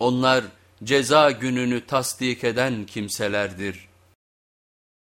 Onlar ceza gününü tasdik eden kimselerdir.